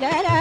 Yeah.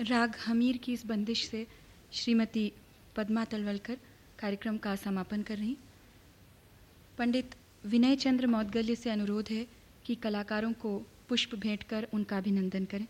राग हमीर की इस बंदिश से श्रीमती पद्मा तलवलकर कार्यक्रम का समापन कर रही पंडित विनय चंद्र मौदगल्य से अनुरोध है कि कलाकारों को पुष्प भेंट कर उनका अभिनंदन करें।